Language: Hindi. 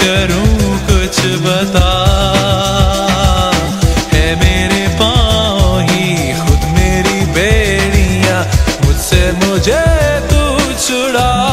करूँ कुछ बता। है मेरे पाँव ही खुद मेरी बेड़िया मुझसे मुझे तू छुड़ा।